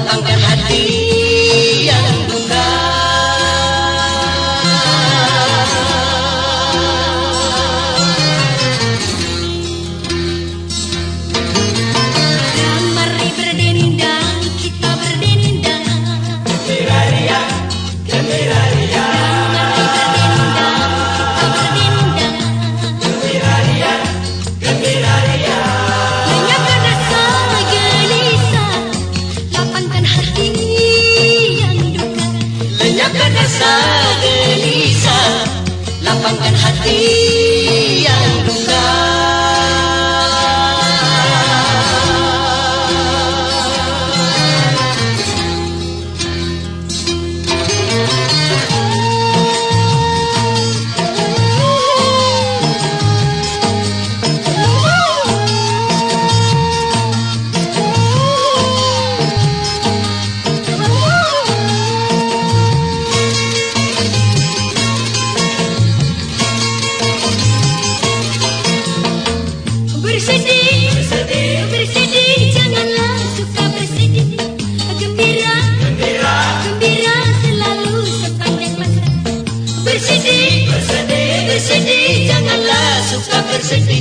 matangkan hati. Rasa gelisah. Lapangkan hati Mississippi.